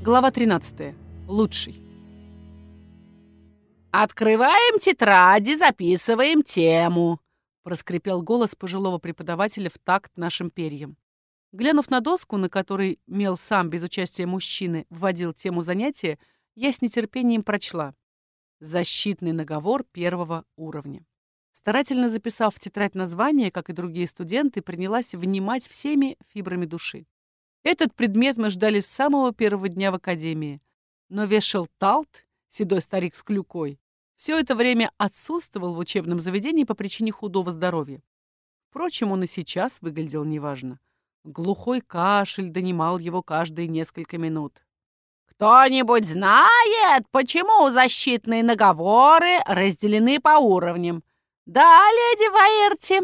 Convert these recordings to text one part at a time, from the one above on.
Глава 13. Лучший. «Открываем тетради, записываем тему», — проскрипел голос пожилого преподавателя в такт нашим перьям. Глянув на доску, на которой Мел сам без участия мужчины вводил тему занятия, я с нетерпением прочла. Защитный наговор первого уровня. Старательно записав в тетрадь название, как и другие студенты, принялась внимать всеми фибрами души. Этот предмет мы ждали с самого первого дня в академии. Но вешал Талт, седой старик с клюкой, все это время отсутствовал в учебном заведении по причине худого здоровья. Впрочем, он и сейчас выглядел неважно. Глухой кашель донимал его каждые несколько минут. «Кто-нибудь знает, почему защитные наговоры разделены по уровням?» «Да, леди Ваерти!»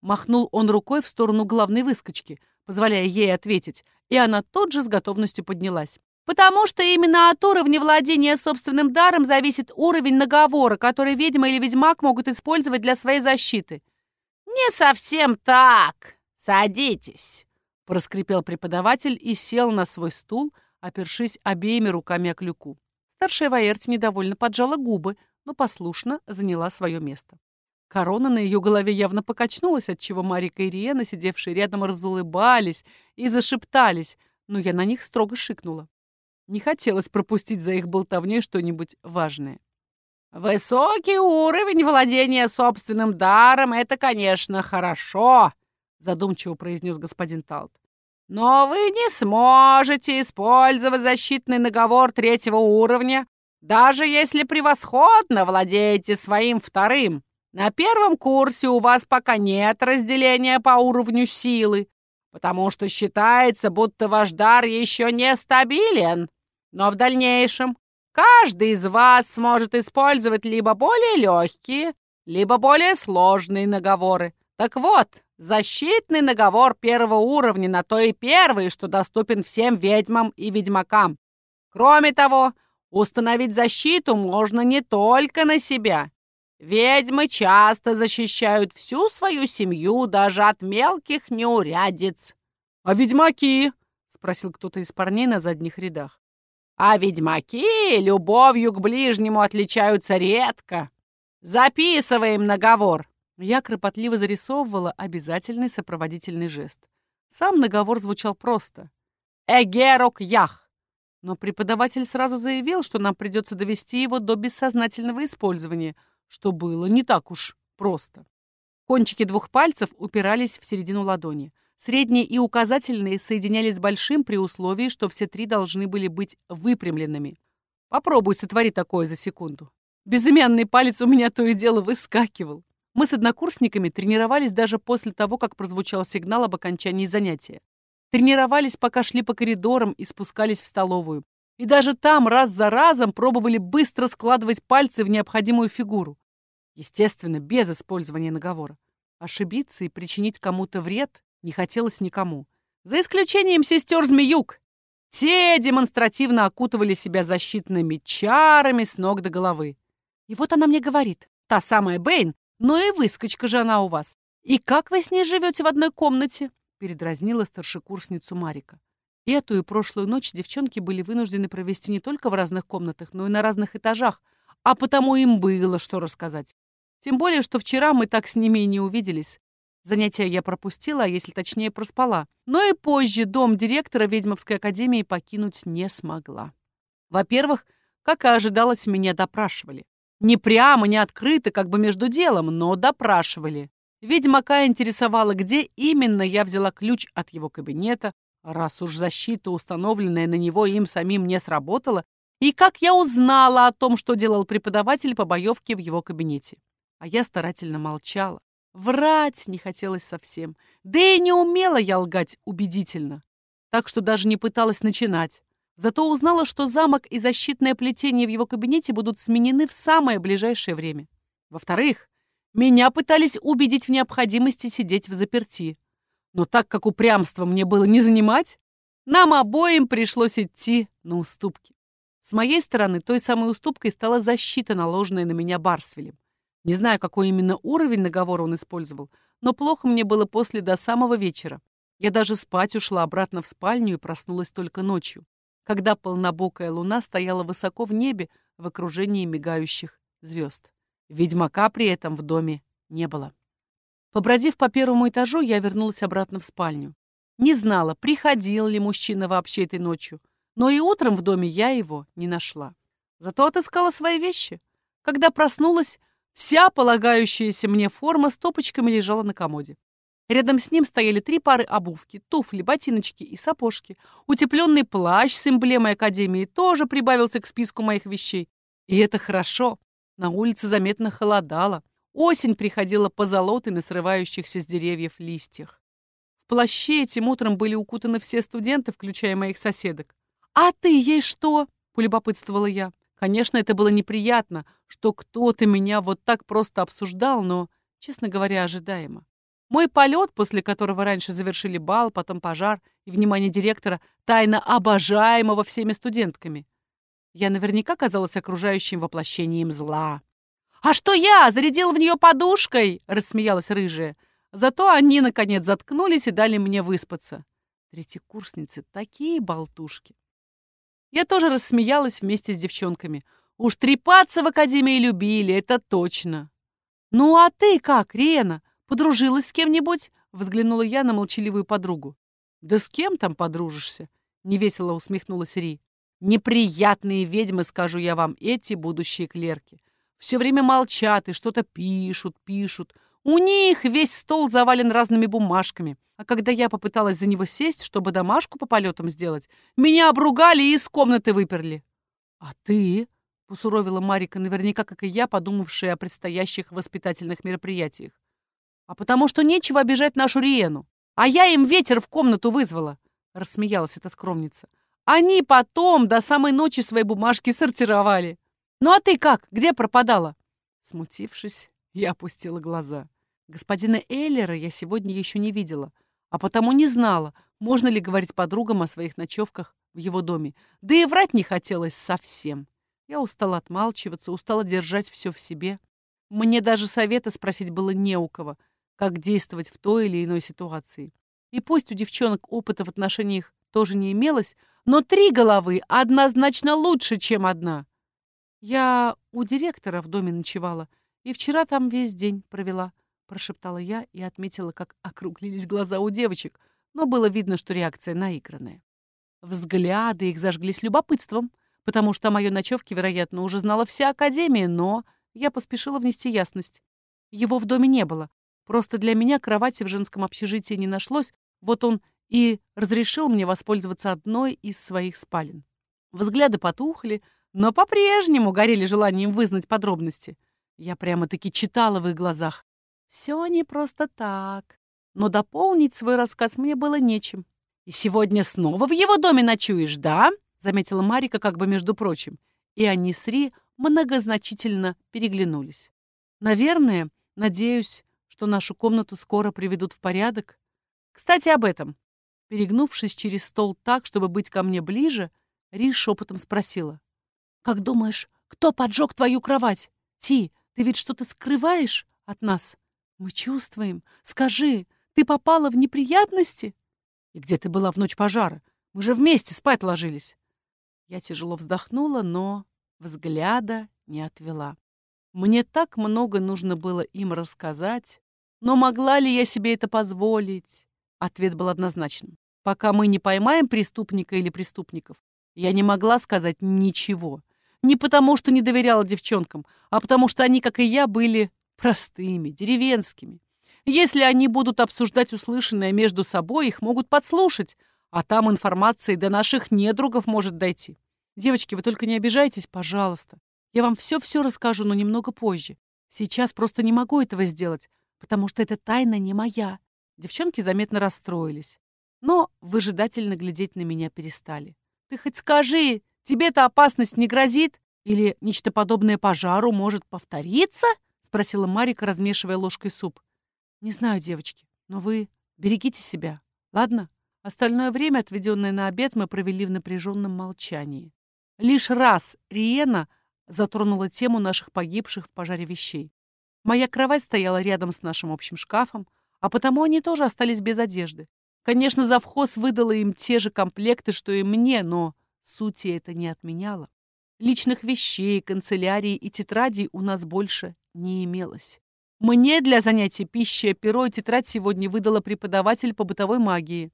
Махнул он рукой в сторону главной выскочки, позволяя ей ответить, и она тут же с готовностью поднялась. «Потому что именно от уровня владения собственным даром зависит уровень наговора, который ведьма или ведьмак могут использовать для своей защиты». «Не совсем так. Садитесь», — проскрипел преподаватель и сел на свой стул, опершись обеими руками о клюку. Старшая Ваерти недовольно поджала губы, но послушно заняла свое место. Корона на ее голове явно покачнулась, отчего Марика и Риена, сидевшие рядом, разулыбались и зашептались, но я на них строго шикнула. Не хотелось пропустить за их болтовней что-нибудь важное. «Высокий уровень владения собственным даром — это, конечно, хорошо», — задумчиво произнес господин Талт. «Но вы не сможете использовать защитный наговор третьего уровня, даже если превосходно владеете своим вторым. На первом курсе у вас пока нет разделения по уровню силы, потому что считается, будто ваш дар еще не стабилен. Но в дальнейшем каждый из вас сможет использовать либо более легкие, либо более сложные наговоры. Так вот, защитный наговор первого уровня на то и первый, что доступен всем ведьмам и ведьмакам. Кроме того, установить защиту можно не только на себя, Ведьмы часто защищают всю свою семью даже от мелких неурядиц. А ведьмаки? спросил кто-то из парней на задних рядах. А ведьмаки любовью к ближнему отличаются редко. Записываем наговор. Я кропотливо зарисовывала обязательный сопроводительный жест. Сам наговор звучал просто. «Эгерок ях!» Но преподаватель сразу заявил, что нам придется довести его до бессознательного использования — что было не так уж просто. Кончики двух пальцев упирались в середину ладони. Средние и указательные соединялись с большим при условии, что все три должны были быть выпрямленными. Попробуй сотвори такое за секунду. Безымянный палец у меня то и дело выскакивал. Мы с однокурсниками тренировались даже после того, как прозвучал сигнал об окончании занятия. Тренировались, пока шли по коридорам и спускались в столовую. И даже там раз за разом пробовали быстро складывать пальцы в необходимую фигуру. Естественно, без использования наговора. Ошибиться и причинить кому-то вред не хотелось никому. За исключением сестер-змеюк. Те демонстративно окутывали себя защитными чарами с ног до головы. И вот она мне говорит, та самая Бэйн, но и выскочка же она у вас. И как вы с ней живете в одной комнате? Передразнила старшекурсницу Марика. Эту и прошлую ночь девчонки были вынуждены провести не только в разных комнатах, но и на разных этажах, а потому им было что рассказать. Тем более, что вчера мы так с ними и не увиделись. Занятия я пропустила, а если точнее проспала. Но и позже дом директора Ведьмовской академии покинуть не смогла. Во-первых, как и ожидалось, меня допрашивали. Не прямо, не открыто, как бы между делом, но допрашивали. Ведьмака интересовало, где именно я взяла ключ от его кабинета, Раз уж защита, установленная на него им самим, не сработала, и как я узнала о том, что делал преподаватель по боевке в его кабинете. А я старательно молчала. Врать не хотелось совсем. Да и не умела я лгать убедительно. Так что даже не пыталась начинать. Зато узнала, что замок и защитное плетение в его кабинете будут сменены в самое ближайшее время. Во-вторых, меня пытались убедить в необходимости сидеть в заперти. Но так как упрямство мне было не занимать, нам обоим пришлось идти на уступки. С моей стороны той самой уступкой стала защита, наложенная на меня Барсвелем. Не знаю, какой именно уровень наговора он использовал, но плохо мне было после до самого вечера. Я даже спать ушла обратно в спальню и проснулась только ночью. когда полнобокая луна стояла высоко в небе в окружении мигающих звезд. Ведьмака при этом в доме не было. Побродив по первому этажу, я вернулась обратно в спальню. Не знала, приходил ли мужчина вообще этой ночью, но и утром в доме я его не нашла. Зато отыскала свои вещи. Когда проснулась, вся полагающаяся мне форма с топочками лежала на комоде. Рядом с ним стояли три пары обувки, туфли, ботиночки и сапожки. Утепленный плащ с эмблемой Академии тоже прибавился к списку моих вещей. И это хорошо. На улице заметно холодало. Осень приходила по золотой на срывающихся с деревьев листьях. В плаще этим утром были укутаны все студенты, включая моих соседок. «А ты ей что?» — полюбопытствовала я. Конечно, это было неприятно, что кто-то меня вот так просто обсуждал, но, честно говоря, ожидаемо. Мой полет, после которого раньше завершили бал, потом пожар и внимание директора, тайно обожаемого всеми студентками. Я наверняка казалась окружающим воплощением зла. «А что я? Зарядила в нее подушкой!» — рассмеялась рыжая. Зато они, наконец, заткнулись и дали мне выспаться. Третьекурсницы такие болтушки. Я тоже рассмеялась вместе с девчонками. Уж трепаться в академии любили, это точно. «Ну а ты как, Рена?» Подружилась с кем-нибудь?» — взглянула я на молчаливую подругу. «Да с кем там подружишься?» — невесело усмехнулась Ри. «Неприятные ведьмы, скажу я вам, эти будущие клерки. Все время молчат и что-то пишут, пишут. У них весь стол завален разными бумажками. А когда я попыталась за него сесть, чтобы домашку по полетам сделать, меня обругали и из комнаты выперли». «А ты?» — посуровила Марика, наверняка, как и я, подумавшая о предстоящих воспитательных мероприятиях а потому что нечего обижать нашу Риену. А я им ветер в комнату вызвала, — рассмеялась эта скромница. Они потом до самой ночи свои бумажки сортировали. Ну а ты как? Где пропадала? Смутившись, я опустила глаза. Господина Эйлера я сегодня еще не видела, а потому не знала, можно ли говорить подругам о своих ночевках в его доме. Да и врать не хотелось совсем. Я устала отмалчиваться, устала держать все в себе. Мне даже совета спросить было не у кого как действовать в той или иной ситуации. И пусть у девчонок опыта в отношениях тоже не имелось, но три головы однозначно лучше, чем одна. Я у директора в доме ночевала и вчера там весь день провела, прошептала я и отметила, как округлились глаза у девочек, но было видно, что реакция наигранная. Взгляды их зажглись любопытством, потому что о моей ночевке, вероятно, уже знала вся Академия, но я поспешила внести ясность. Его в доме не было, Просто для меня кровати в женском общежитии не нашлось, вот он и разрешил мне воспользоваться одной из своих спален. Взгляды потухли, но по-прежнему горели желанием вызнать подробности. Я прямо-таки читала в их глазах. Все не просто так. Но дополнить свой рассказ мне было нечем. «И сегодня снова в его доме ночуешь, да?» — заметила Марика как бы между прочим. И они с Ри многозначительно переглянулись. «Наверное, надеюсь, что нашу комнату скоро приведут в порядок. Кстати, об этом. Перегнувшись через стол так, чтобы быть ко мне ближе, Ри шепотом спросила. «Как думаешь, кто поджег твою кровать? Ти, ты ведь что-то скрываешь от нас? Мы чувствуем. Скажи, ты попала в неприятности? И где ты была в ночь пожара? Мы же вместе спать ложились». Я тяжело вздохнула, но взгляда не отвела. Мне так много нужно было им рассказать, но могла ли я себе это позволить? Ответ был однозначным. Пока мы не поймаем преступника или преступников, я не могла сказать ничего. Не потому, что не доверяла девчонкам, а потому, что они, как и я, были простыми, деревенскими. Если они будут обсуждать услышанное между собой, их могут подслушать, а там информация до наших недругов может дойти. Девочки, вы только не обижайтесь, пожалуйста. Я вам все-все расскажу, но немного позже. Сейчас просто не могу этого сделать потому что эта тайна не моя. Девчонки заметно расстроились, но выжидательно глядеть на меня перестали. «Ты хоть скажи, тебе-то опасность не грозит? Или нечто подобное пожару может повториться?» — спросила Марика, размешивая ложкой суп. «Не знаю, девочки, но вы берегите себя, ладно?» Остальное время, отведенное на обед, мы провели в напряженном молчании. Лишь раз Риена затронула тему наших погибших в пожаре вещей. Моя кровать стояла рядом с нашим общим шкафом, а потому они тоже остались без одежды. Конечно, завхоз выдала им те же комплекты, что и мне, но Сути это не отменяло. Личных вещей, канцелярии и тетрадей у нас больше не имелось. Мне для занятий пищей перо и тетрадь сегодня выдала преподаватель по бытовой магии.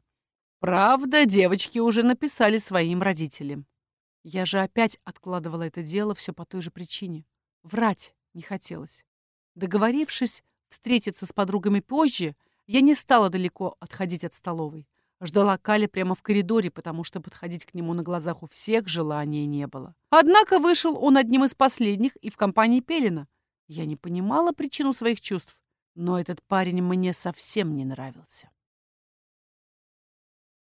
Правда, девочки уже написали своим родителям. Я же опять откладывала это дело все по той же причине. Врать не хотелось. Договорившись встретиться с подругами позже, я не стала далеко отходить от столовой. Ждала Кали прямо в коридоре, потому что подходить к нему на глазах у всех желания не было. Однако вышел он одним из последних и в компании Пелина. Я не понимала причину своих чувств, но этот парень мне совсем не нравился.